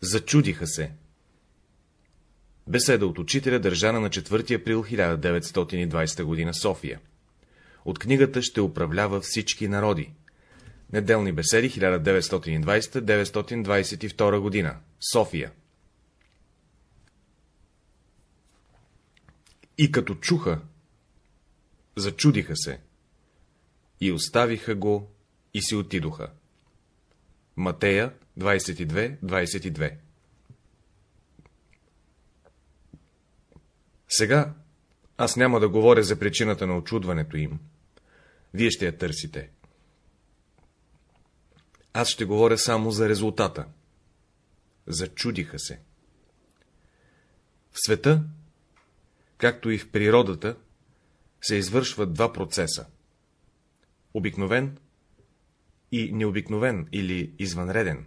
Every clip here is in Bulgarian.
Зачудиха се. Беседа от учителя, държана на 4 април 1920 г. София. От книгата ще управлява всички народи. Неделни беседи 1920-922 г. София. И като чуха, зачудиха се, и оставиха го, и си отидоха. Матея 22-22 Сега аз няма да говоря за причината на очудването им. Вие ще я търсите. Аз ще говоря само за резултата. Зачудиха се. В света, както и в природата, се извършват два процеса. Обикновен и необикновен или извънреден.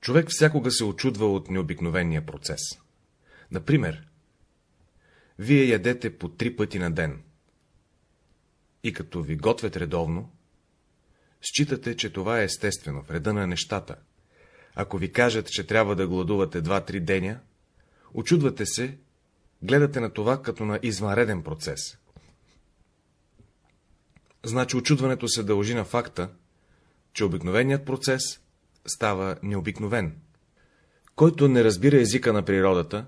Човек всякога се очудва от необикновения процес. Например, вие ядете по три пъти на ден. И като ви готвят редовно, считате, че това е естествено, в реда на нещата. Ако ви кажат, че трябва да гладувате два-три деня, очудвате се, гледате на това като на извънреден процес. Значи очудването се дължи на факта, че обикновеният процес става необикновен. Който не разбира езика на природата,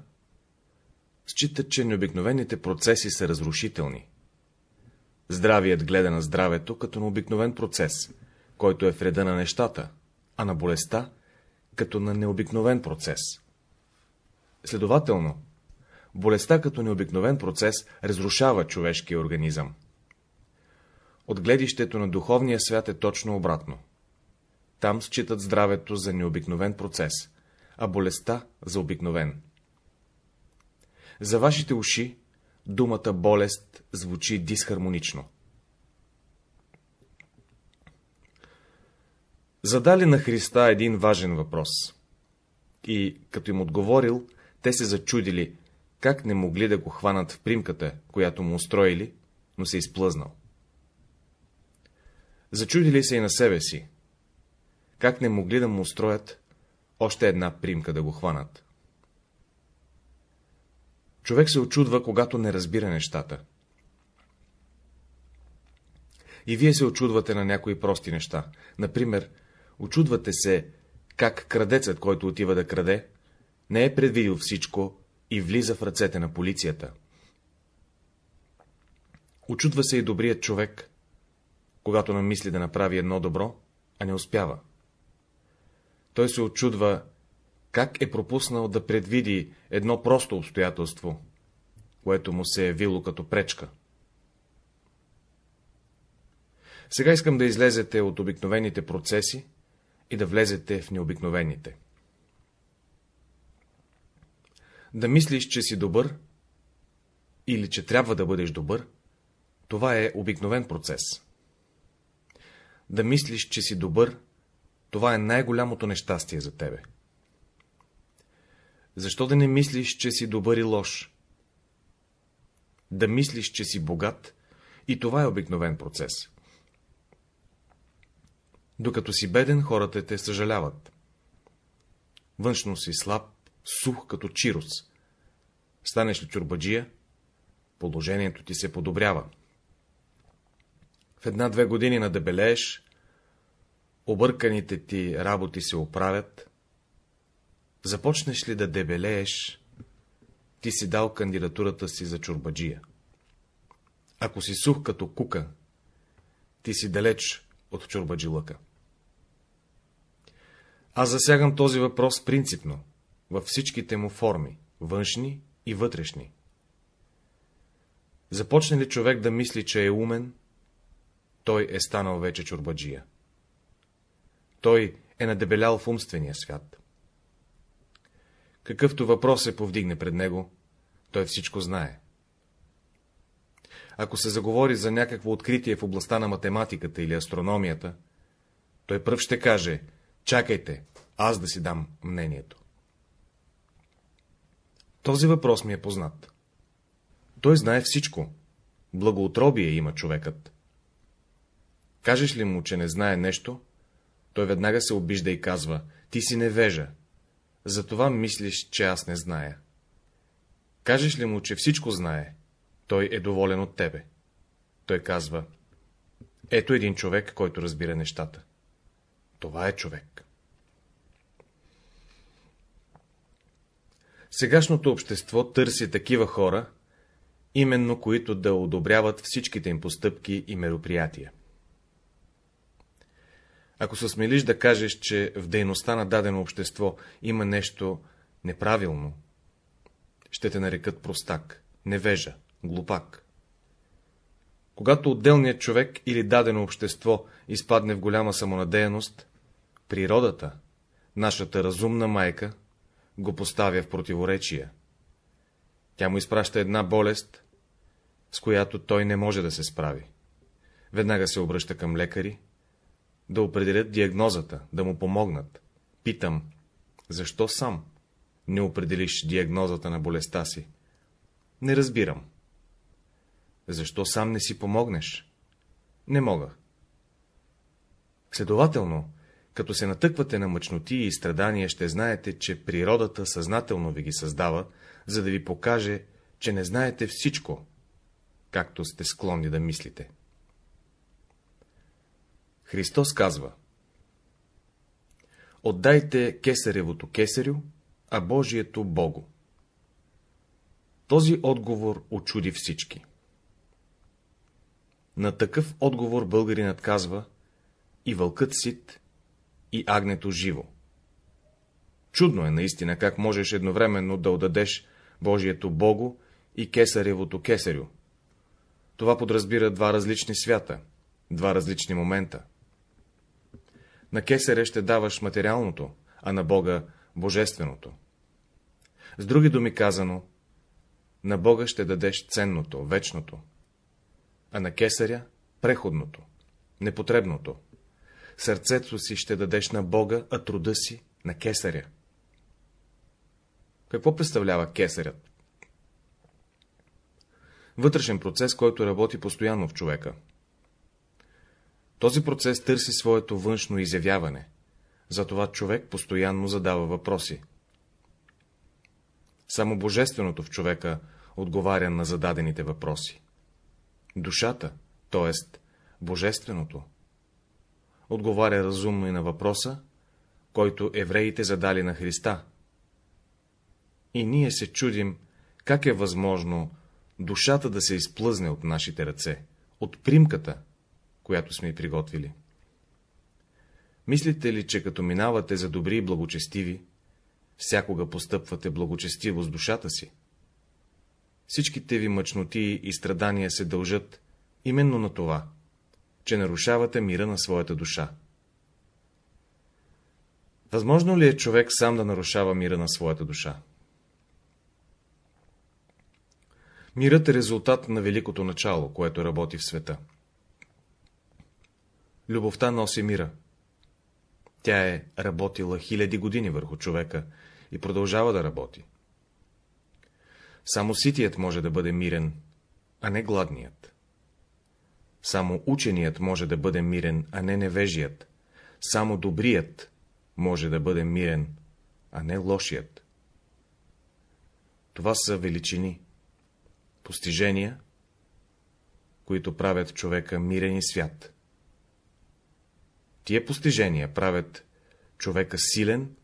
счита, че необикновените процеси са разрушителни. Здравият гледа на здравето като на обикновен процес, който е в реда на нещата, а на болестта като на необикновен процес. Следователно, болестта като необикновен процес разрушава човешкия организъм. От гледището на духовния свят е точно обратно. Там считат здравето за необикновен процес, а болестта за обикновен. За вашите уши думата болест звучи дисхармонично. Задали на Христа един важен въпрос. И, като им отговорил, те се зачудили, как не могли да го хванат в примката, която му устроили, но се изплъзнал. Зачудили се и на себе си, как не могли да му устроят още една примка да го хванат. Човек се очудва, когато не разбира нещата. И вие се очудвате на някои прости неща. Например, очудвате се, как крадецът, който отива да краде, не е предвидил всичко и влиза в ръцете на полицията. Очудва се и добрият човек, когато намисли да направи едно добро, а не успява. Той се очудва, как е пропуснал да предвиди едно просто обстоятелство, което му се е вило като пречка. Сега искам да излезете от обикновените процеси и да влезете в необикновените. Да мислиш, че си добър, или че трябва да бъдеш добър, това е обикновен процес. Да мислиш, че си добър, това е най-голямото нещастие за тебе. Защо да не мислиш, че си добър и лош? Да мислиш, че си богат, и това е обикновен процес. Докато си беден, хората те съжаляват. Външно си слаб, сух като чирус. Станеш ли чурбаджия, положението ти се подобрява. В една-две години надебелееш, обърканите ти работи се оправят, започнеш ли да дебелееш, ти си дал кандидатурата си за чурбаджия. Ако си сух като кука, ти си далеч от чурбаджилъка. Аз засягам този въпрос принципно, във всичките му форми, външни и вътрешни. Започне ли човек да мисли, че е умен, той е станал вече чурбаджия. Той е надебелял в умствения свят. Какъвто въпрос се повдигне пред него, той всичко знае. Ако се заговори за някакво откритие в областта на математиката или астрономията, той пръв ще каже, чакайте, аз да си дам мнението. Този въпрос ми е познат. Той знае всичко. Благоутробие има човекът. Кажеш ли му, че не знае нещо, той веднага се обижда и казва, ти си невежа, затова мислиш, че аз не зная. Кажеш ли му, че всичко знае, той е доволен от тебе. Той казва, ето един човек, който разбира нещата. Това е човек. Сегашното общество търси такива хора, именно които да одобряват всичките им постъпки и мероприятия. Ако се смелиш да кажеш, че в дейността на дадено общество има нещо неправилно, ще те нарекат простак, невежа, глупак. Когато отделният човек или дадено общество изпадне в голяма самонадеяност, природата, нашата разумна майка, го поставя в противоречие. Тя му изпраща една болест, с която той не може да се справи. Веднага се обръща към лекари, да определят диагнозата, да му помогнат. Питам, защо сам не определиш диагнозата на болестта си? Не разбирам. Защо сам не си помогнеш? Не мога. Следователно, като се натъквате на мъчноти и страдания, ще знаете, че природата съзнателно ви ги създава, за да ви покаже, че не знаете всичко, както сте склонни да мислите. Христос казва Отдайте кесаревото кесарю, а Божието Богу. Този отговор очуди всички. На такъв отговор българинът казва и вълкът сит, и агнето живо. Чудно е наистина, как можеш едновременно да отдадеш Божието Богу и кесаревото кесарю. Това подразбира два различни свята, два различни момента. На кесаря ще даваш материалното, а на Бога — божественото. С други думи казано, на Бога ще дадеш ценното, вечното, а на кесаря — преходното, непотребното. Сърцето си ще дадеш на Бога, а труда си — на кесаря. Какво представлява кесарят? Вътрешен процес, който работи постоянно в човека. Този процес търси своето външно изявяване, затова човек постоянно задава въпроси. Само Божественото в човека отговаря на зададените въпроси. Душата, т.е. Божественото, отговаря разумно и на въпроса, който евреите задали на Христа. И ние се чудим, как е възможно душата да се изплъзне от нашите ръце, от примката, която сме приготвили. Мислите ли, че като минавате за добри и благочестиви, всякога постъпвате благочестиво с душата си? Всичките ви мъчноти и страдания се дължат именно на това, че нарушавате мира на своята душа. Възможно ли е човек сам да нарушава мира на своята душа? Мирът е резултат на великото начало, което работи в света. Любовта носи мира. Тя е работила хиляди години върху човека и продължава да работи. Само ситият може да бъде мирен, а не гладният. Само ученият може да бъде мирен, а не невежият. Само добрият може да бъде мирен, а не лошият. Това са величини, постижения, които правят човека мирен и свят. Тия постижения правят човека силен,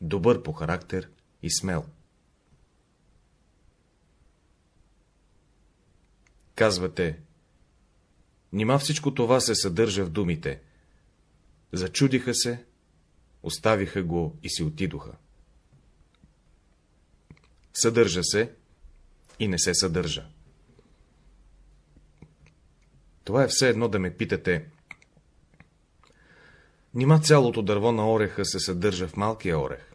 добър по характер и смел. Казвате, нима всичко това се съдържа в думите. Зачудиха се, оставиха го и си отидоха. Съдържа се и не се съдържа. Това е все едно да ме питате, Нима цялото дърво на ореха се съдържа в малкия орех.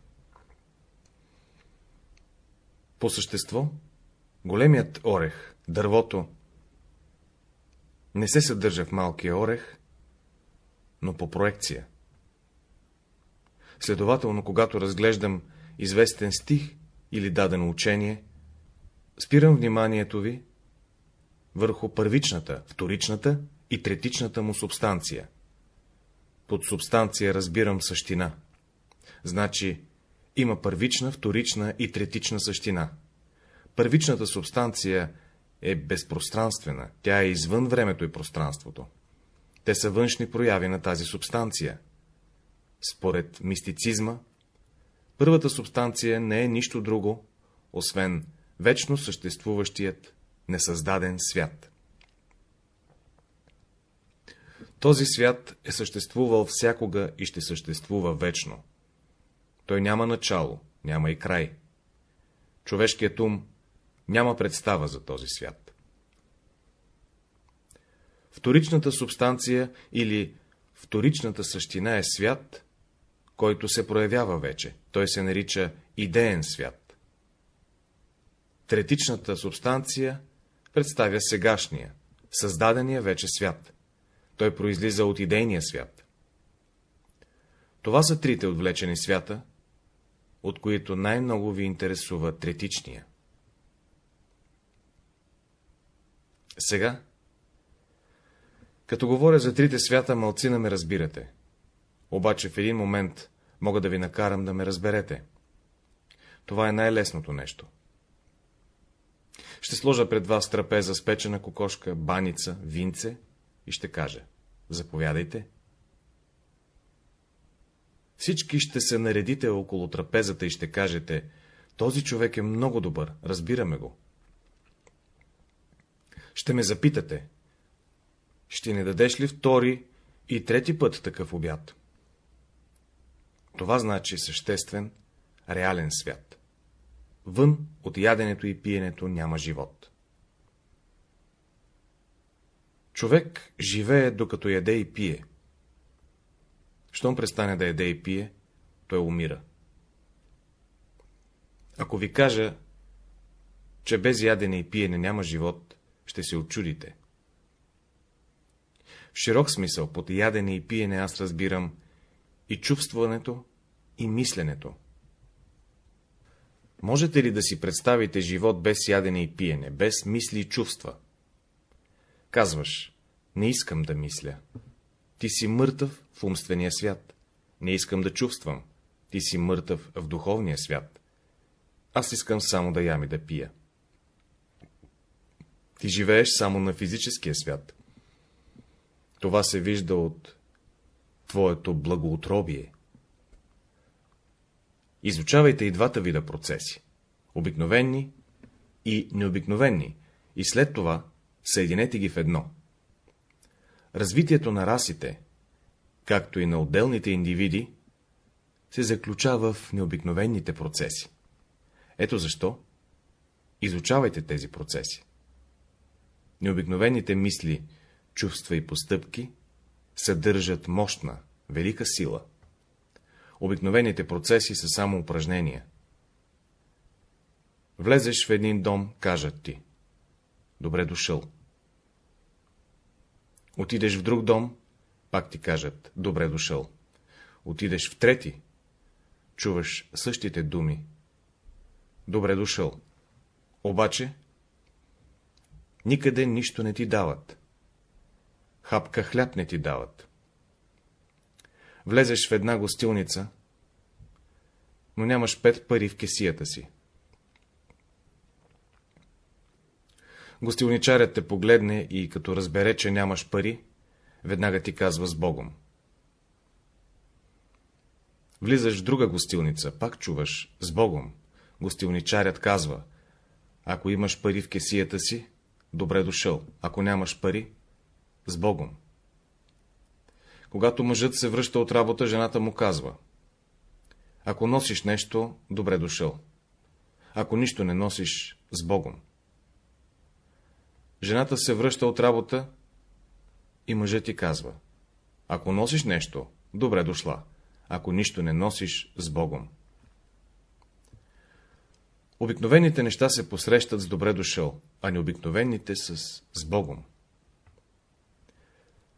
По същество, големият орех, дървото, не се съдържа в малкия орех, но по проекция. Следователно, когато разглеждам известен стих или дадено учение, спирам вниманието ви върху първичната, вторичната и третичната му субстанция Под субстанция разбирам същина. Значи, има първична, вторична и третична същина. Първичната субстанция е безпространствена, тя е извън времето и пространството. Те са външни прояви на тази субстанция. Според мистицизма, първата субстанция не е нищо друго, освен вечно съществуващият несъздаден свят. Този свят е съществувал всякога и ще съществува вечно. Той няма начало, няма и край. Човешкият ум няма представа за този свят. Вторичната субстанция или вторичната същина е свят, който се проявява вече. Той се нарича идеен свят. Третичната субстанция представя сегашния, създадения вече свят. Той произлиза от идейния свят. Това са трите отвлечени свята, от които най-много ви интересува третичния. Сега, като говоря за трите свята, мълцина ме разбирате. Обаче в един момент мога да ви накарам да ме разберете. Това е най-лесното нещо. Ще сложа пред вас трапеза с печена кокошка, баница, винце и ще кажа. Заповядайте. Всички ще се наредите около трапезата и ще кажете, този човек е много добър, разбираме го. Ще ме запитате, ще ни дадеш ли втори и трети път такъв обяд? Това значи съществен, реален свят. Вън от яденето и пиенето няма живот. Човек живее, докато яде и пие. Щом престане да яде и пие, той умира. Ако ви кажа, че без ядене и пиене няма живот, ще се очудите. В широк смисъл под ядене и пиене аз разбирам и чувстването, и мисленето. Можете ли да си представите живот без ядене и пиене, без мисли и чувства? Казваш, не искам да мисля. Ти си мъртъв в умствения свят. Не искам да чувствам. Ти си мъртъв в духовния свят. Аз искам само да ям и да пия. Ти живееш само на физическия свят. Това се вижда от твоето благоутробие. Изучавайте и двата вида процеси — обикновени и необикновени, и след това съединете ги в едно. Развитието на расите, както и на отделните индивиди, се заключава в необикновените процеси. Ето защо изучавайте тези процеси. Необикновените мисли, чувства и постъпки съдържат мощна, велика сила. Обикновените процеси са само упражнения. Влезеш в един дом, кажат ти. Добре дошъл. Отидеш в друг дом, пак ти кажат. Добре дошъл. Отидеш в трети, чуваш същите думи. Добре дошъл. Обаче, никъде нищо не ти дават. Хапка хляб не ти дават. Влезеш в една гостилница, но нямаш пет пари в кесията си. Гостилничарят те погледне и като разбере, че нямаш пари, веднага ти казва с Богом. Влизаш в друга гостилница, пак чуваш с Богом. Гостилничарят казва, ако имаш пари в кесията си, добре дошъл, ако нямаш пари, с Богом. Когато мъжът се връща от работа, жената му казва, ако носиш нещо, добре дошъл. Ако нищо не носиш, с Богом. Жената се връща от работа и мъжът ти казва, ако носиш нещо, добре дошла, ако нищо не носиш, с Богом. Обикновените неща се посрещат с добре дошъл, а необикновените с, с Богом.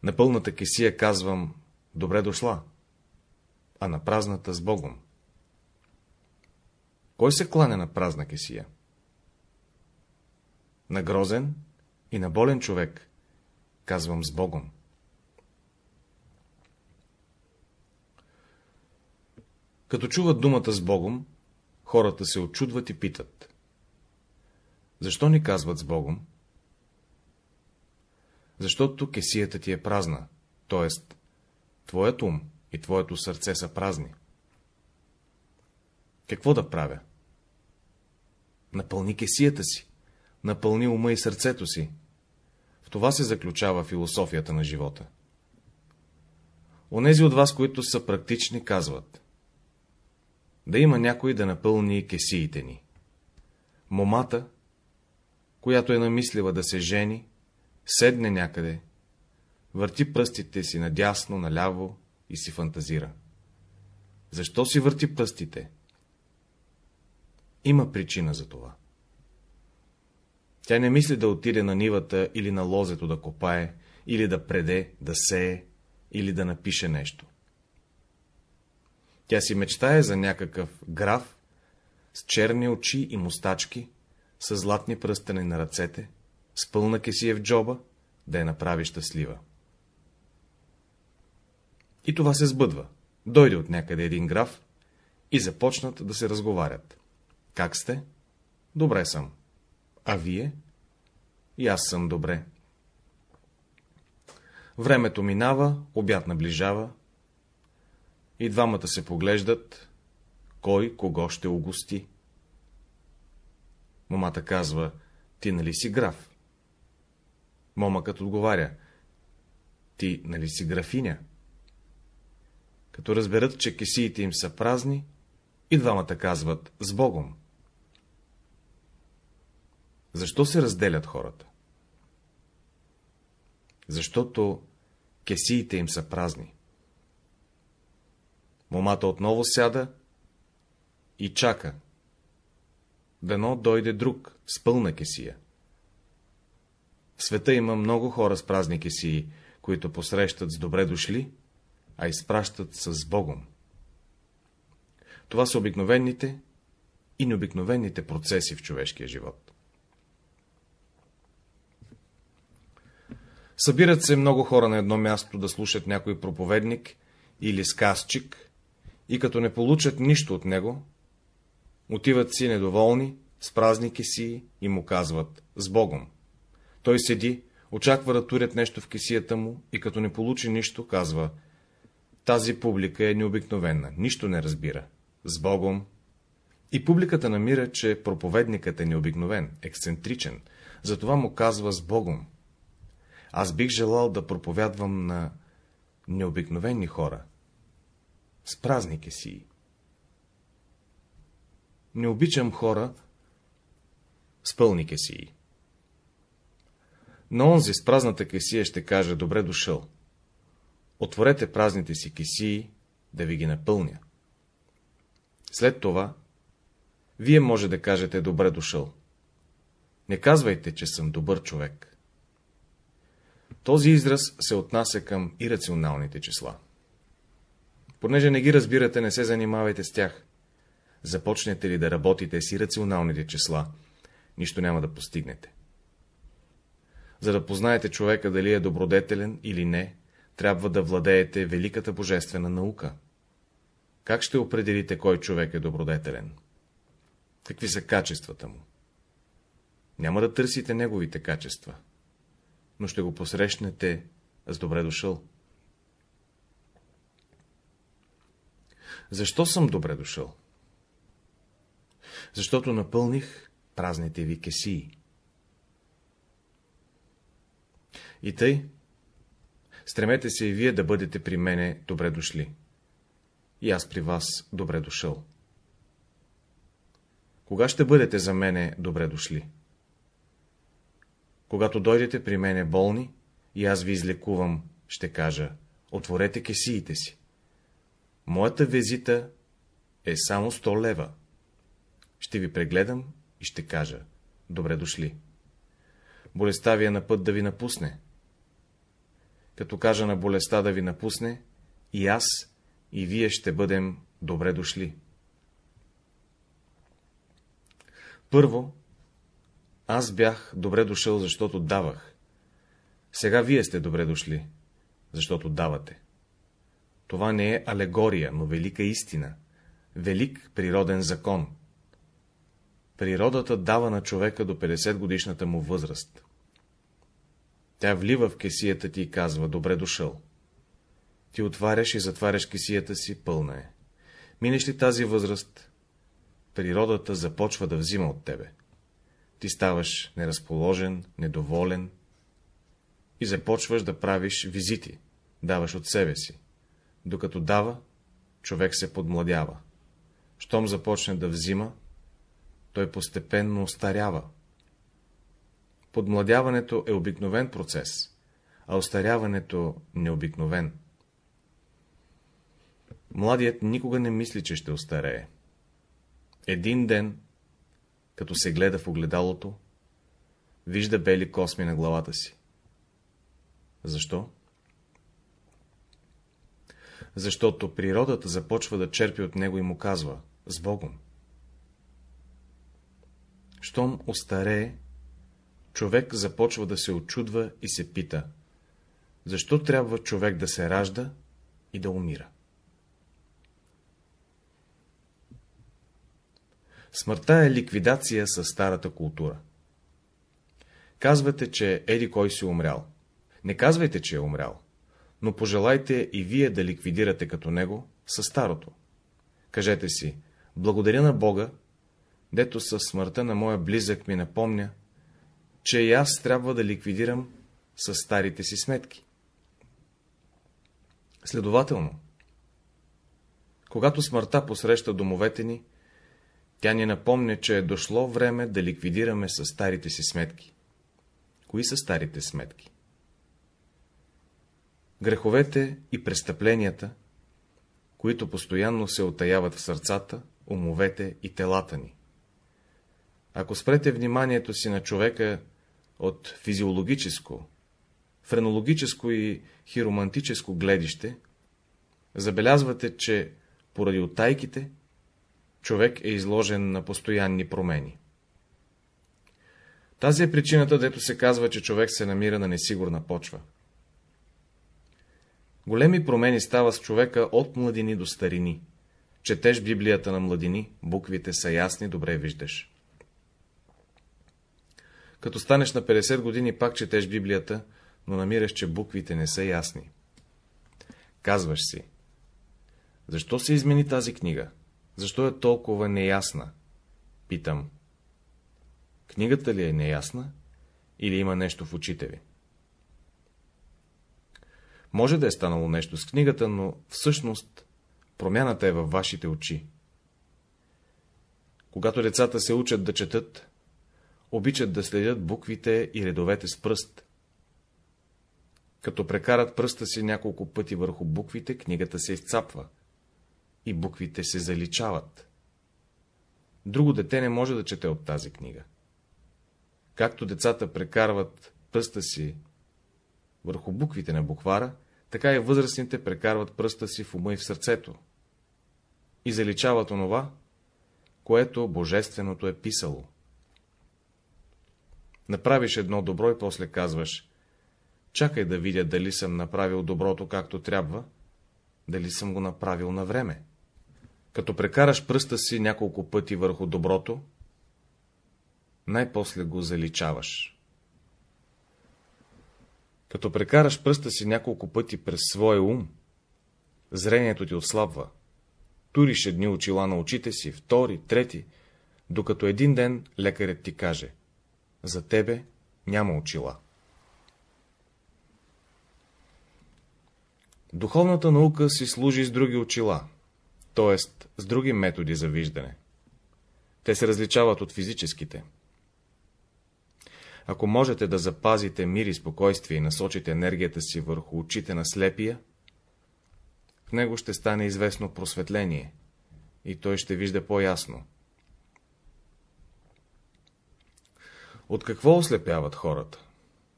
На пълната кесия казвам добре дошла, а на празната с Богом. Кой се кланя на празна кесия? На грозен и на болен човек, казвам с Богом. Като чуват думата с Богом, хората се очудват и питат. Защо ни казват с Богом? Защото кесията ти е празна, т.е. твоят ум и твоето сърце са празни. Какво да правя? Напълни кесията си, напълни ума и сърцето си. Това се заключава философията на живота. Онези от вас, които са практични, казват. Да има някой да напълни кесиите ни. Момата, която е намислила да се жени, седне някъде, върти пръстите си надясно, наляво и си фантазира. Защо си върти пръстите? Има причина за това. Тя не мисли да отиде на нивата или на лозето да копае, или да преде, да сее, или да напише нещо. Тя си мечтае за някакъв граф с черни очи и мустачки, с златни пръстени на ръцете, с пълна кесия в джоба, да я направи щастлива. И това се сбъдва. Дойде от някъде един граф и започнат да се разговарят. Как сте? Добре съм. А вие? И аз съм добре. Времето минава, обяд наближава. И двамата се поглеждат, кой кого ще угости. Момата казва, ти нали си граф? Момъкът отговаря, ти нали си графиня? Като разберат, че кесиите им са празни, и двамата казват с Богом. Защо се разделят хората? Защото кесиите им са празни. Момата отново сяда и чака. Дано дойде друг с пълна кесия. В света има много хора с празни кесии, които посрещат с добре дошли, а изпращат с Богом. Това са обикновените и необикновените процеси в човешкия живот. Събират се много хора на едно място да слушат някой проповедник или сказчик и като не получат нищо от него, отиват си недоволни, с празники си и му казват «С Богом». Той седи, очаква да турят нещо в кисията му и като не получи нищо, казва «Тази публика е необикновена, нищо не разбира. С Богом». И публиката намира, че проповедникът е необикновен, ексцентричен, затова му казва «С Богом». Аз бих желал да проповядвам на необикновени хора, с празники си. Не обичам хора с пълни кесии. На онзи с празната кесия ще каже, добре дошъл. Отворете празните си кесии, да ви ги напълня. След това, вие може да кажете, добре дошъл. Не казвайте, че съм добър човек. Този израз се отнася към ирационалните числа. Понеже не ги разбирате, не се занимавайте с тях. Започнете ли да работите с ирационалните числа, нищо няма да постигнете. За да познаете човека дали е добродетелен или не, трябва да владеете великата божествена наука. Как ще определите кой човек е добродетелен? Какви са качествата му? Няма да търсите неговите качества но ще го посрещнете с добре дошъл. Защо съм добре дошъл? Защото напълних празните ви кесии. И тъй, стремете се и вие да бъдете при мене добре дошли. И аз при вас добре дошъл. Кога ще бъдете за мене добре дошли? Когато дойдете при мене болни и аз ви излекувам, ще кажа, отворете кесиите си. Моята визита е само 100 лева. Ще ви прегледам и ще кажа, добре дошли. Болестта ви е на път да ви напусне. Като кажа на болестта да ви напусне, и аз, и вие ще бъдем добре дошли. Първо, аз бях добре дошъл, защото давах. Сега вие сте добре дошли, защото давате. Това не е алегория, но велика истина, велик природен закон. Природата дава на човека до 50 годишната му възраст. Тя влива в кесията ти и казва, добре дошъл. Ти отваряш и затваряш кесията си, пълна е. Минеш ли тази възраст, природата започва да взима от тебе. Ти ставаш неразположен, недоволен и започваш да правиш визити, даваш от себе си. Докато дава, човек се подмладява. Щом започне да взима, той постепенно остарява. Подмладяването е обикновен процес, а остаряването необикновен. Младият никога не мисли, че ще остарее. Един ден, като се гледа в огледалото, вижда бели косми на главата си. Защо? Защото природата започва да черпи от него и му казва — с Богом. Щом остарее, човек започва да се очудва и се пита — защо трябва човек да се ражда и да умира? Смъртта е ликвидация със старата култура. Казвате, че еди кой си умрял. Не казвайте, че е умрял, но пожелайте и вие да ликвидирате като него със старото. Кажете си, благодаря на Бога, дето със смъртта на моя близък ми напомня, че и аз трябва да ликвидирам с старите си сметки. Следователно, когато смъртта посреща домовете ни, тя ни напомня, че е дошло време да ликвидираме с старите си сметки. Кои са старите сметки? Греховете и престъпленията, които постоянно се отаяват в сърцата, умовете и телата ни. Ако спрете вниманието си на човека от физиологическо, френологическо и хиромантическо гледище, забелязвате, че поради отайките човек е изложен на постоянни промени. Тази е причината, дето се казва, че човек се намира на несигурна почва. Големи промени става с човека от младини до старини. Четеш Библията на младини, буквите са ясни, добре виждаш. Като станеш на 50 години, пак четеш Библията, но намираш, че буквите не са ясни. Казваш си, защо се измени тази книга? Защо е толкова неясна? Питам. Книгата ли е неясна или има нещо в очите ви? Може да е станало нещо с книгата, но всъщност промяната е във вашите очи. Когато децата се учат да четат, обичат да следят буквите и редовете с пръст. Като прекарат пръста си няколко пъти върху буквите, книгата се изцапва и буквите се заличават. Друго дете не може да чете от тази книга. Както децата прекарват пръста си върху буквите на буквара, така и възрастните прекарват пръста си в ума и в сърцето и заличават онова, което Божественото е писало. Направиш едно добро и после казваш, чакай да видя дали съм направил доброто както трябва, дали съм го направил на време. Като прекараш пръста си няколко пъти върху доброто, най-после го заличаваш. Като прекараш пръста си няколко пъти през своя ум, зрението ти отслабва. Туриш едни очила на очите си, втори, трети, докато един ден лекарят ти каже — за тебе няма очила. Духовната наука си служи с други очила, т.е. с други методи за виждане. Те се различават от физическите. Ако можете да запазите мир и спокойствие и насочите енергията си върху очите на слепия, в него ще стане известно просветление и той ще вижда по-ясно. От какво ослепяват хората?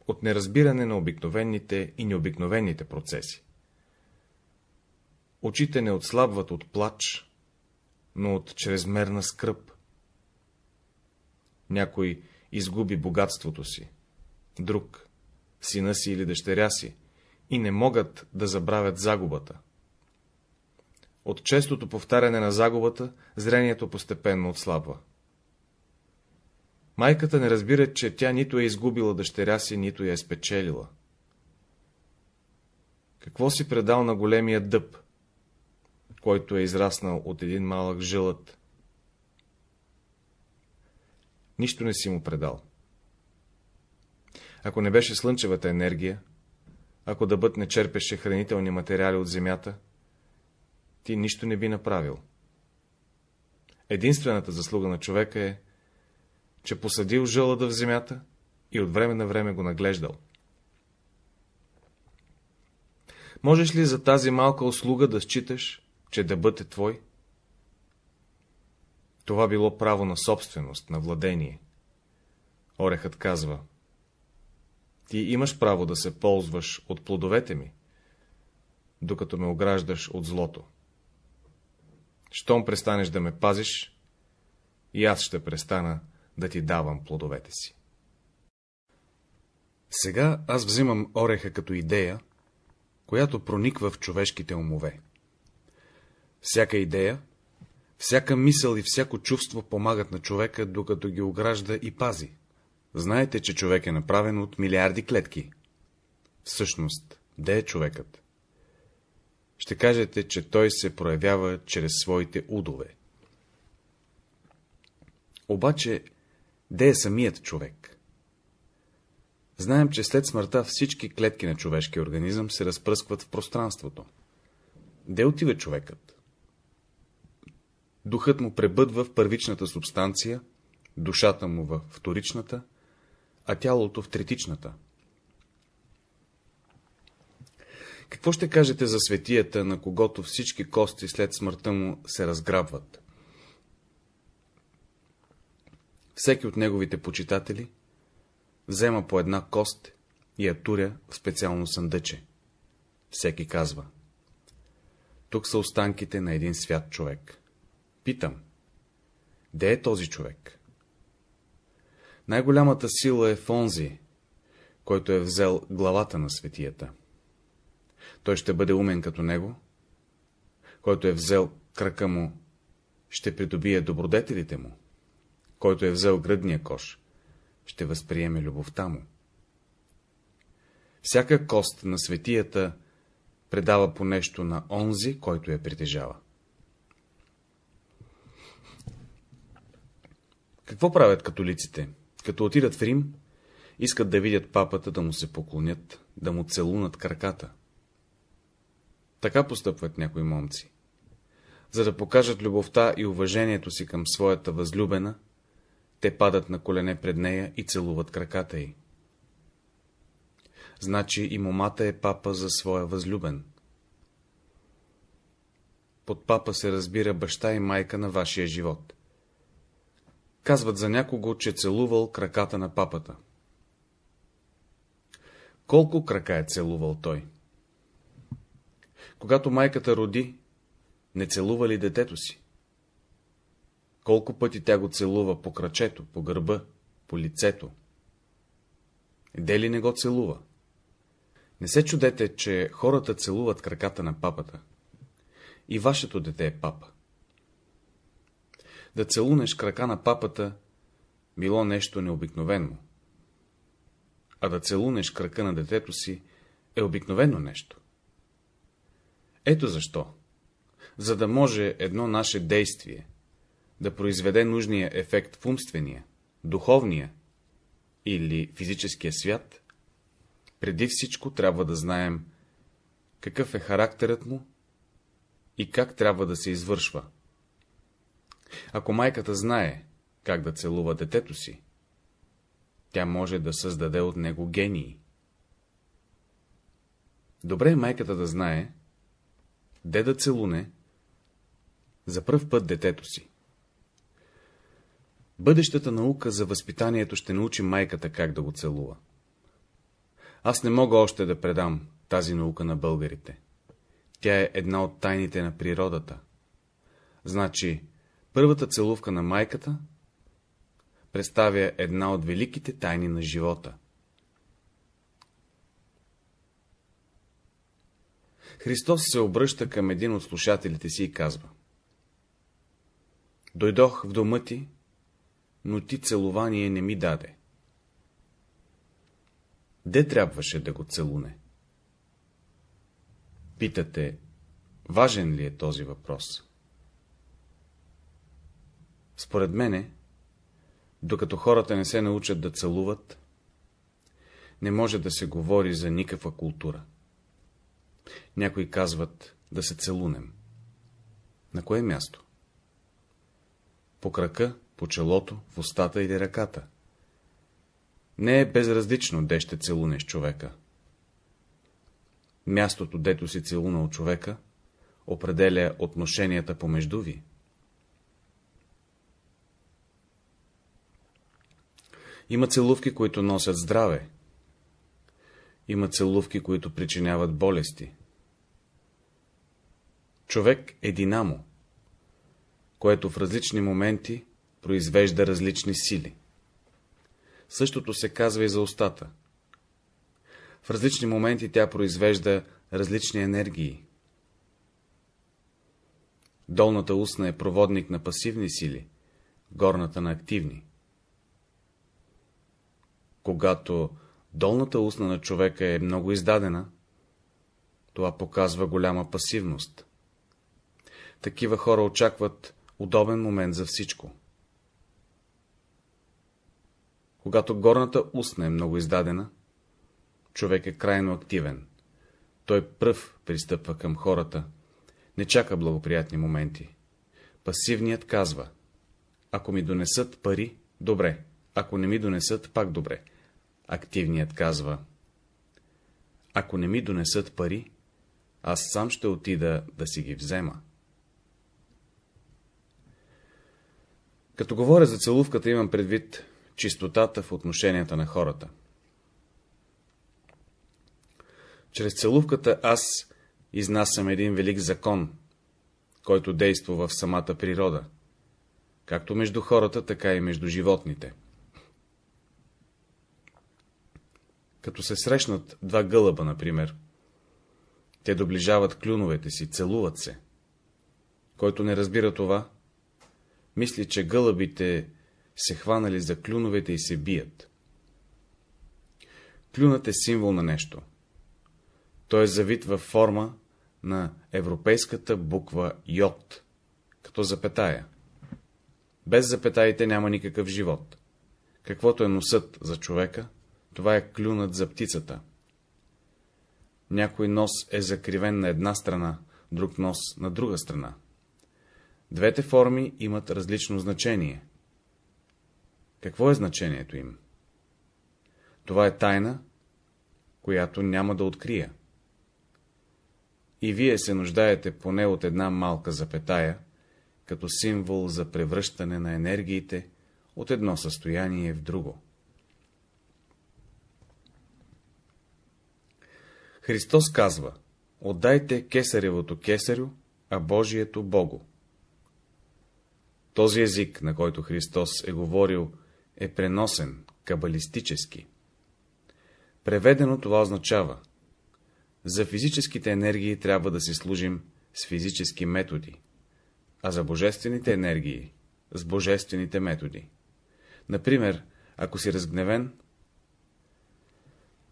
От неразбиране на обикновените и необикновените процеси. Очите не отслабват от плач, но от чрезмерна скръп. Някой изгуби богатството си, друг, сина си или дъщеря си, и не могат да забравят загубата. От честото повтаряне на загубата, зрението постепенно отслабва. Майката не разбира, че тя нито е изгубила дъщеря си, нито я е спечелила. Какво си предал на големия дъб, който е израснал от един малък жълът? Нищо не си му предал. Ако не беше слънчевата енергия, ако дъбът не черпеше хранителни материали от земята, ти нищо не би направил. Единствената заслуга на човека е, че посадил жълъда в земята и от време на време го наглеждал. Можеш ли за тази малка услуга да считаш, че дъбът е твой? Това било право на собственост, на владение. Орехът казва, ти имаш право да се ползваш от плодовете ми, докато ме ограждаш от злото. Щом престанеш да ме пазиш, и аз ще престана да ти давам плодовете си. Сега аз взимам ореха като идея, която прониква в човешките умове. Всяка идея, всяка мисъл и всяко чувство помагат на човека, докато ги огражда и пази. Знаете, че човек е направен от милиарди клетки. Всъщност, де е човекът? Ще кажете, че той се проявява чрез своите удове. Обаче, де е самият човек? Знаем, че след смъртта всички клетки на човешкия организъм се разпръскват в пространството. Де отива човекът? Духът му пребъдва в първичната субстанция, душата му в вторичната, а тялото в третичната. Какво ще кажете за светията, на когото всички кости след смъртта му се разграбват? Всеки от неговите почитатели взема по една кост и я туря в специално съндъче. Всеки казва. Тук са останките на един свят човек. Питам. Де е този човек? Най-голямата сила е в онзи, който е взел главата на светията. Той ще бъде умен като него, който е взел крака му, ще придобие добродетелите му, който е взел гръдния кош, ще възприеме любовта му. Всяка кост на светията предава по нещо на онзи, който я притежава. Какво правят католиците? Като отидат в Рим, искат да видят папата, да му се поклонят, да му целунат краката. Така постъпват някои момци. За да покажат любовта и уважението си към своята възлюбена, те падат на колене пред нея и целуват краката й. Значи и момата е папа за своя възлюбен. Под папа се разбира баща и майка на вашия живот. Казват за някого, че целувал краката на папата. Колко крака е целувал той? Когато майката роди, не целува ли детето си? Колко пъти тя го целува по крачето, по гърба, по лицето? Де ли не го целува? Не се чудете, че хората целуват краката на папата. И вашето дете е папа. Да целунеш крака на папата било нещо необикновено. А да целунеш крака на детето си е обикновено нещо. Ето защо. За да може едно наше действие да произведе нужния ефект в умствения, духовния или физическия свят, преди всичко трябва да знаем какъв е характерът му и как трябва да се извършва. Ако майката знае как да целува детето си, тя може да създаде от него гении. Добре е майката да знае, де да целуне за пръв път детето си. Бъдещата наука за възпитанието ще научи майката как да го целува. Аз не мога още да предам тази наука на българите. Тя е една от тайните на природата. Значи, първата целувка на майката представя една от великите тайни на живота. Христос се обръща към един от слушателите си и казва. Дойдох в дома ти, но ти целувание не ми даде. Де трябваше да го целуне? Питате, важен ли е този въпрос? Според мене, докато хората не се научат да целуват, не може да се говори за никаква култура. Някои казват да се целунем. На кое място? По крака, по челото, в устата или ръката. Не е безразлично, де ще целунеш човека. Мястото, дето си целунал човека, определя отношенията помежду ви. Има целувки, които носят здраве. Има целувки, които причиняват болести. Човек е динамо, което в различни моменти произвежда различни сили. Същото се казва и за устата. В различни моменти тя произвежда различни енергии. Долната устна е проводник на пасивни сили, горната на активни. Когато долната устна на човека е много издадена, това показва голяма пасивност. Такива хора очакват удобен момент за всичко. Когато горната устна е много издадена, човек е крайно активен. Той пръв пристъпва към хората, не чака благоприятни моменти. Пасивният казва, ако ми донесат пари, добре, ако не ми донесат, пак добре. Активният казва, ако не ми донесат пари, аз сам ще отида да си ги взема. Като говоря за целувката, имам предвид чистотата в отношенията на хората. Чрез целувката аз изнасям един велик закон, който действа в самата природа, както между хората, така и между животните. Като се срещнат два гълъба, например, те доближават клюновете си, целуват се. Който не разбира това, мисли, че гълъбите се хванали за клюновете и се бият. Клюнът е символ на нещо. Той е завит във форма на европейската буква Йод, като запетая. Без запетаите няма никакъв живот. Каквото е носът за човека, това е клюнат за птицата. Някой нос е закривен на една страна, друг нос на друга страна. Двете форми имат различно значение. Какво е значението им? Това е тайна, която няма да открия. И вие се нуждаете поне от една малка запетая, като символ за превръщане на енергиите от едно състояние в друго. Христос казва, отдайте кесаревото кесарю, а Божието Богу. Този език, на който Христос е говорил, е преносен, кабалистически. Преведено това означава, за физическите енергии трябва да си служим с физически методи, а за божествените енергии — с божествените методи. Например, ако си разгневен,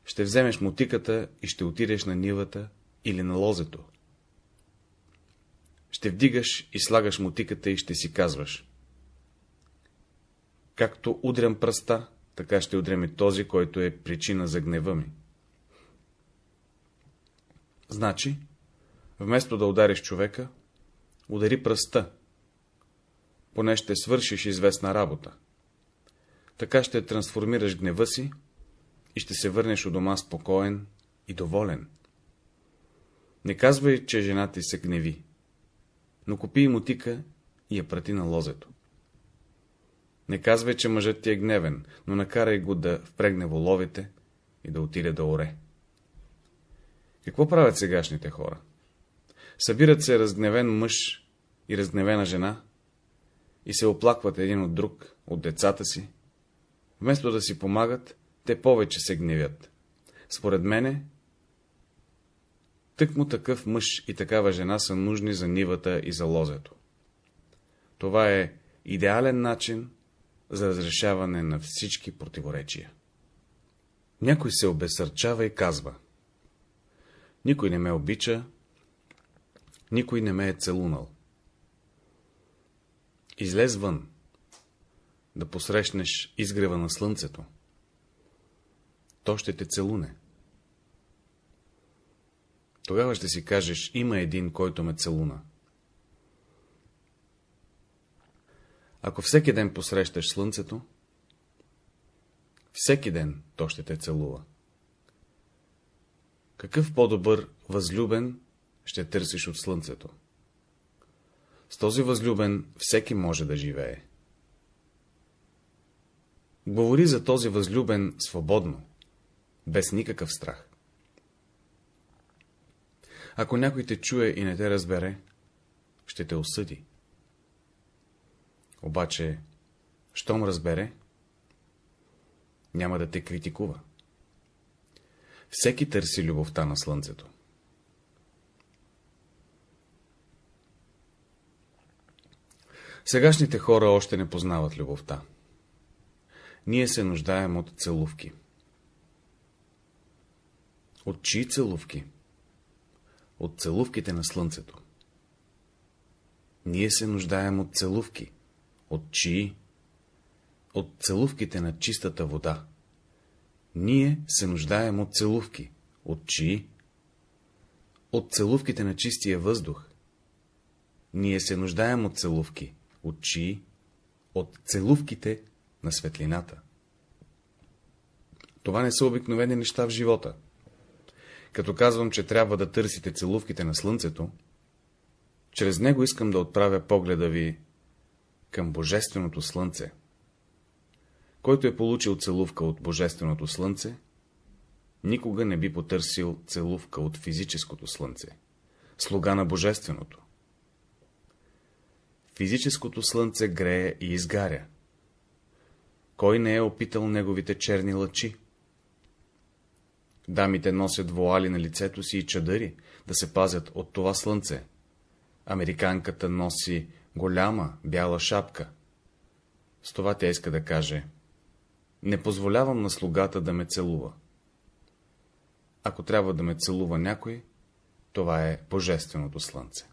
ще вземеш мотиката и ще отидеш на нивата или на лозето. Ще вдигаш и слагаш мотиката и ще си казваш. Както удрям пръста, така ще удрям и този, който е причина за гнева ми. Значи, вместо да удариш човека, удари пръста, поне ще свършиш известна работа. Така ще трансформираш гнева си и ще се върнеш у дома спокоен и доволен. Не казвай, че жена ти се гневи, но купи мотика и я прати на лозето. Не казвай, че мъжът ти е гневен, но накарай го да впрегне воловите и да отиде да оре. Какво правят сегашните хора? Събират се разгневен мъж и разгневена жена и се оплакват един от друг, от децата си. Вместо да си помагат, те повече се гневят. Според мене, Тък му такъв мъж и такава жена са нужни за нивата и за лозето. Това е идеален начин за разрешаване на всички противоречия. Някой се обесърчава и казва. Никой не ме обича, никой не ме е целунал. Излез вън, да посрещнеш изгрева на слънцето. То ще те целуне. Тогава ще си кажеш, има един, който ме целуна. Ако всеки ден посрещаш слънцето, всеки ден то ще те целува. Какъв по-добър възлюбен ще търсиш от слънцето? С този възлюбен всеки може да живее. Говори за този възлюбен свободно, без никакъв страх. Ако някой те чуе и не те разбере, ще те осъди. Обаче, щом разбере, няма да те критикува. Всеки търси любовта на слънцето. Сегашните хора още не познават любовта. Ние се нуждаем от целувки. От чии целувки? От целувките на слънцето. Ние се нуждаем от целувки. От чии? От целувките на чистата вода. Ние се нуждаем от целувки. От чии? От целувките на чистия въздух. Ние се нуждаем от целувки. От чии? От целувките на светлината. Това не са обикновени неща в живота. Като казвам, че трябва да търсите целувките на слънцето, чрез него искам да отправя погледа ви към Божественото Слънце. Който е получил целувка от Божественото Слънце, никога не би потърсил целувка от физическото Слънце, слуга на Божественото. Физическото Слънце грее и изгаря. Кой не е опитал неговите черни лъчи? Дамите носят вуали на лицето си и чадъри, да се пазят от това слънце. Американката носи голяма бяла шапка. С това тя иска да каже не позволявам на слугата да ме целува. Ако трябва да ме целува някой, това е Божественото слънце.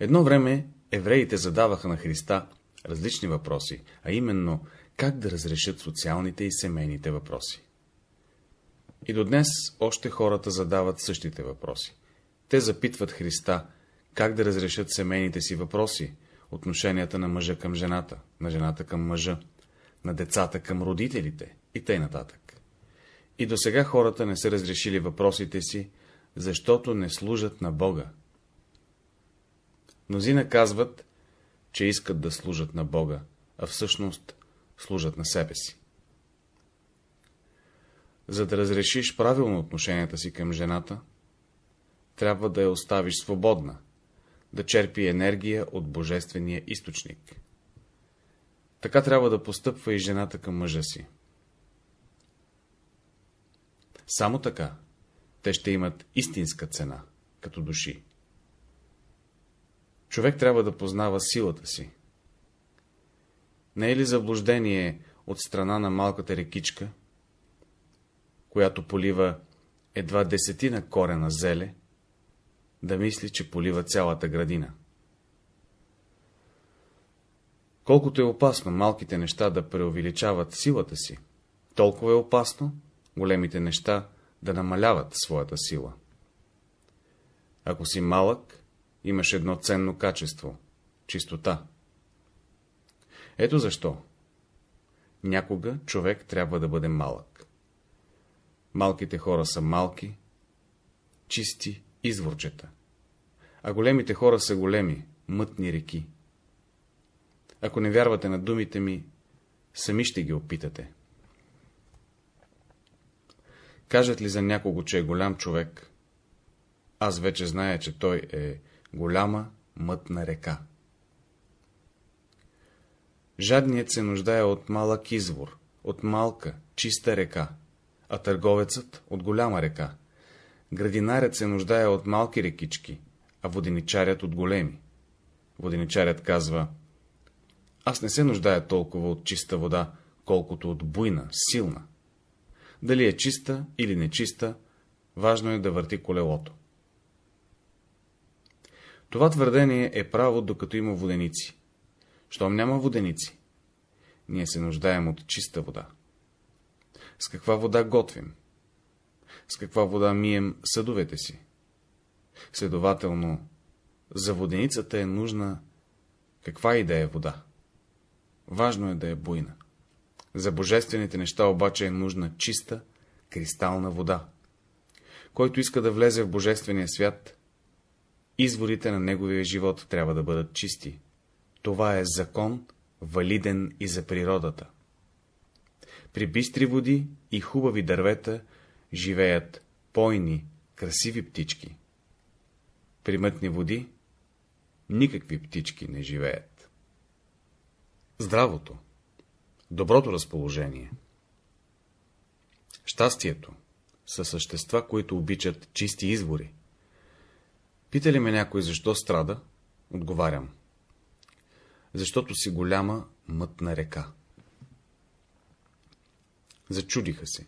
Едно време евреите задаваха на Христа различни въпроси, а именно как да разрешат социалните и семейните въпроси. И до днес още хората задават същите въпроси. Те запитват Христа, как да разрешат семейните си въпроси, отношенията на мъжа към жената, на жената към мъжа, на децата към родителите и тъй. И до сега хората не са разрешили въпросите си, защото не служат на Бога. Мнозина казват, че искат да служат на Бога, а всъщност служат на себе си. За да разрешиш правилно отношенията си към жената, трябва да я оставиш свободна, да черпи енергия от божествения източник. Така трябва да постъпва и жената към мъжа си. Само така те ще имат истинска цена, като души. Човек трябва да познава силата си. Не е ли заблуждение от страна на малката рекичка, която полива едва десетина корена зеле, да мисли, че полива цялата градина? Колкото е опасно малките неща да преувеличават силата си, толкова е опасно големите неща да намаляват своята сила. Ако си малък, имаш едно ценно качество — чистота. Ето защо. Някога човек трябва да бъде малък. Малките хора са малки, чисти изворчета, а големите хора са големи, мътни реки. Ако не вярвате на думите ми, сами ще ги опитате. Кажат ли за някого, че е голям човек, аз вече зная, че той е голяма мътна река. Жадният се нуждае от малък извор, от малка, чиста река, а търговецът от голяма река, Градинарят се нуждае от малки рекички, а воденичарят от големи. Воденичарят казва, аз не се нуждая толкова от чиста вода, колкото от буйна, силна. Дали е чиста или нечиста, важно е да върти колелото. Това твърдение е право, докато има воденици. Щом няма воденици, ние се нуждаем от чиста вода. С каква вода готвим? С каква вода мием съдовете си? Следователно, за воденицата е нужна каква и да е вода. Важно е да е буйна. За божествените неща обаче е нужна чиста, кристална вода. Който иска да влезе в божествения свят, изворите на неговия живот трябва да бъдат чисти. Това е закон, валиден и за природата. При бистри води и хубави дървета живеят пойни, красиви птички. При мътни води никакви птички не живеят. Здравото, доброто разположение, щастието са същества, които обичат чисти извори. Пита ли ме някой, защо страда? Отговарям. Защото си голяма мътна река. Зачудиха се.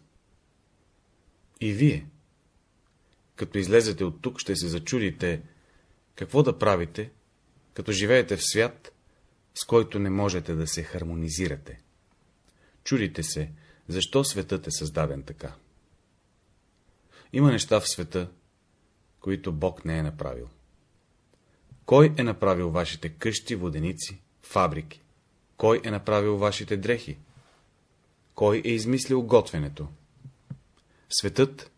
И вие, като излезете от тук, ще се зачудите, какво да правите, като живеете в свят, с който не можете да се хармонизирате. Чудите се, защо светът е създаден така. Има неща в света, които Бог не е направил. Кой е направил вашите къщи, воденици, фабрики? Кой е направил вашите дрехи? Кой е измислил готвенето? Светът,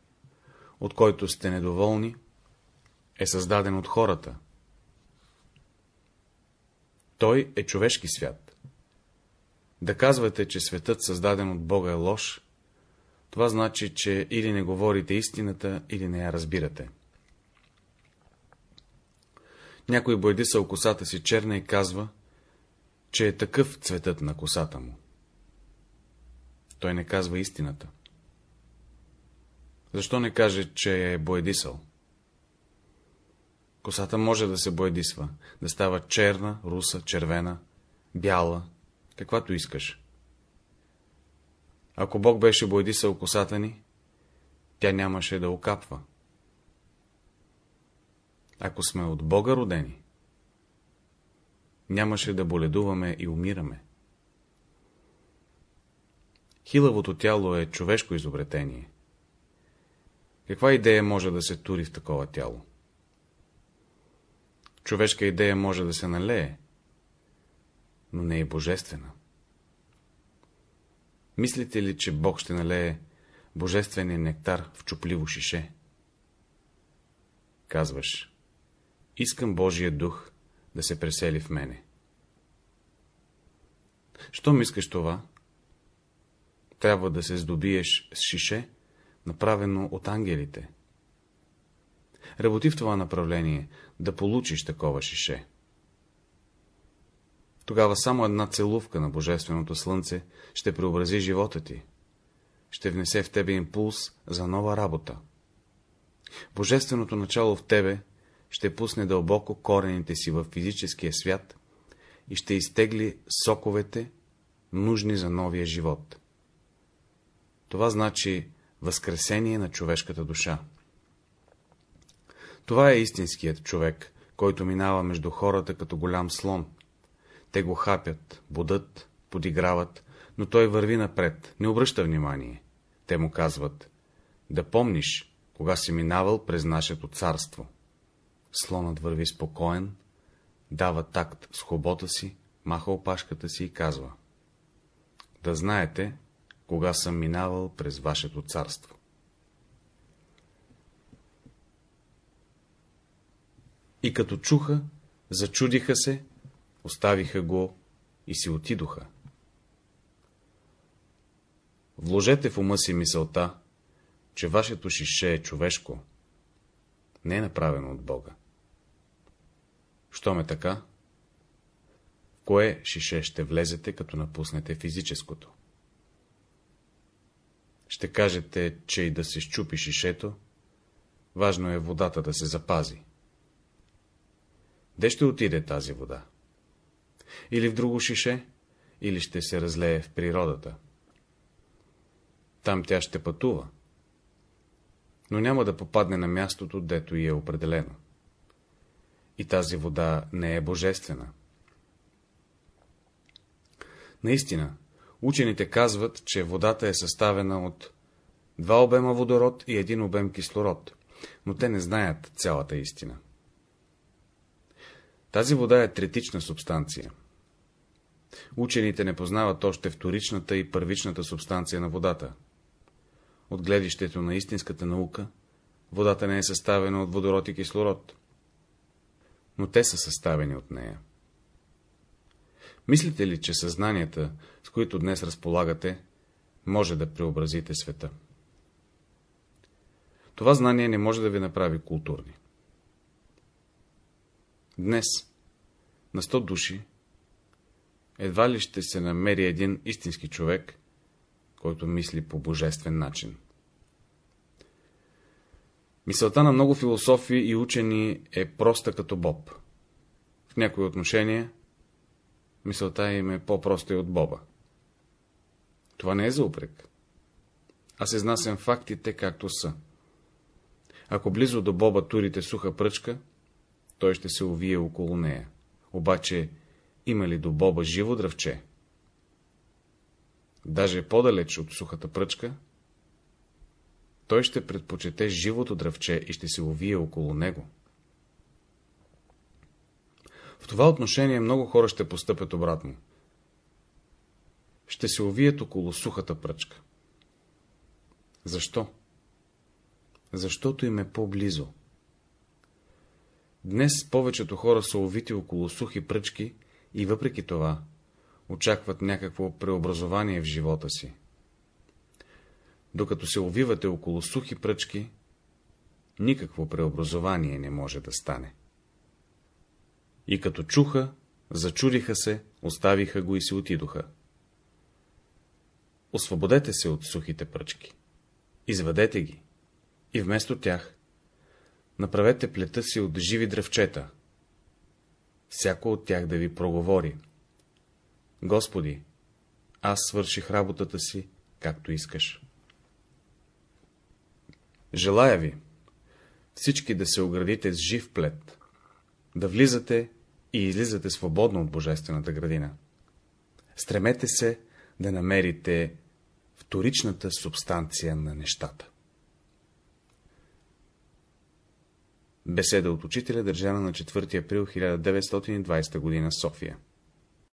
от който сте недоволни, е създаден от хората. Той е човешки свят. Да казвате, че светът създаден от Бога е лош, това значи, че или не говорите истината, или не я разбирате. Някой бойдисал косата си черна и казва, че е такъв цветът на косата му. Той не казва истината. Защо не каже, че е боедисал? Косата може да се боедисва, да става черна, руса, червена, бяла, каквато искаш. Ако Бог беше боедисал косата ни, тя нямаше да окапва. Ако сме от Бога родени, нямаше да боледуваме и умираме. Хилавото тяло е човешко изобретение. Каква идея може да се тури в такова тяло? Човешка идея може да се налее, но не е божествена. Мислите ли, че Бог ще налее божествения нектар в чупливо шише? Казваш, искам Божия дух да се пресели в мене. Щом искаш това, трябва да се здобиеш с шише, направено от ангелите. Работи в това направление, да получиш такова шише. Тогава само една целувка на Божественото Слънце ще преобрази живота ти, ще внесе в тебе импулс за нова работа. Божественото начало в тебе ще пусне дълбоко корените си в физическия свят и ще изтегли соковете, нужни за новия живот. Това значи възкресение на човешката душа. Това е истинският човек, който минава между хората като голям слон. Те го хапят, будат, подиграват, но той върви напред, не обръща внимание. Те му казват, да помниш, кога си минавал през нашето царство. Слонът върви спокоен, дава такт с хобота си, маха опашката си и казва. Да знаете, кога съм минавал през вашето царство. И като чуха, зачудиха се, оставиха го и си отидоха. Вложете в ума си мисълта, че вашето шише е човешко, не е направено от Бога. Що ме така? В кое шише ще влезете, като напуснете физическото? Ще кажете, че и да се щупи шишето, Важно е водата да се запази. Де ще отиде тази вода? Или в друго шише, или ще се разлее в природата. Там тя ще пътува, но няма да попадне на мястото, дето й е определено. И тази вода не е божествена. Наистина, учените казват, че водата е съставена от два обема водород и един обем кислород, но те не знаят цялата истина. Тази вода е третична субстанция. Учените не познават още вторичната и първичната субстанция на водата. От гледището на истинската наука, водата не е съставена от водород и кислород, но те са съставени от нея. Мислите ли, че съзнанията, с които днес разполагате, може да преобразите света? Това знание не може да ви направи културни. Днес на 100 души едва ли ще се намери един истински човек, който мисли по божествен начин. Мисълта на много философи и учени е проста като Боб. В някои отношения мисълта им е по-проста и от Боба. Това не е за упрек. Аз изнасям фактите както са. Ако близо до Боба турите суха пръчка, той ще се увие около нея. Обаче има ли до Боба живо дръвче? Даже по-далеч от сухата пръчка, той ще предпочете живото дръвче и ще се увие около него. В това отношение много хора ще постъпят обратно. Ще се увият около сухата пръчка. Защо? Защото им е по-близо. Днес повечето хора са увити около сухи пръчки и въпреки това очакват някакво преобразование в живота си. Докато се увивате около сухи пръчки, никакво преобразование не може да стане. И като чуха, зачудиха се, оставиха го и си отидоха. Освободете се от сухите пръчки, извадете ги и вместо тях направете плета си от живи дръвчета, всяко от тях да ви проговори. Господи, аз свърших работата си, както искаш. Желая ви всички да се оградите с жив плет, да влизате и излизате свободно от Божествената градина. Стремете се да намерите вторичната субстанция на нещата. Беседа от учителя, държана на 4 април 1920 г. София